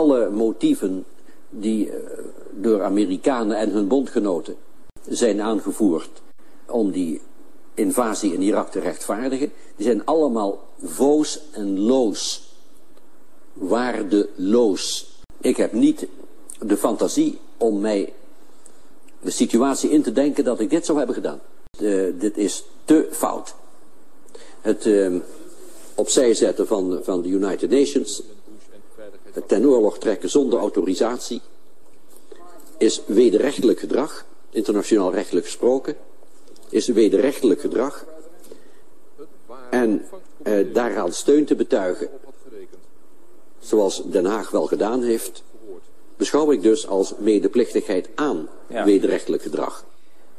alle motieven die eh, door Amerikanen en hun bondgenoten zijn aangevoerd om die invasie in Irak te rechtvaardigen, die zijn allemaal voos en loos. Waardeloos. Ik heb niet de fantasie om mij de situatie in te denken dat ik dit zou hebben gedaan. dit is te fout. Het uh, opzij zetten van, van de United Nations, ten oorlog trekken zonder autorisatie, is wederrechtelijk gedrag, internationaal rechtelijk gesproken, is wederrechtelijk gedrag. En uh, daaraan steun te betuigen, zoals Den Haag wel gedaan heeft, beschouw ik dus als medeplichtigheid aan wederrechtelijk gedrag.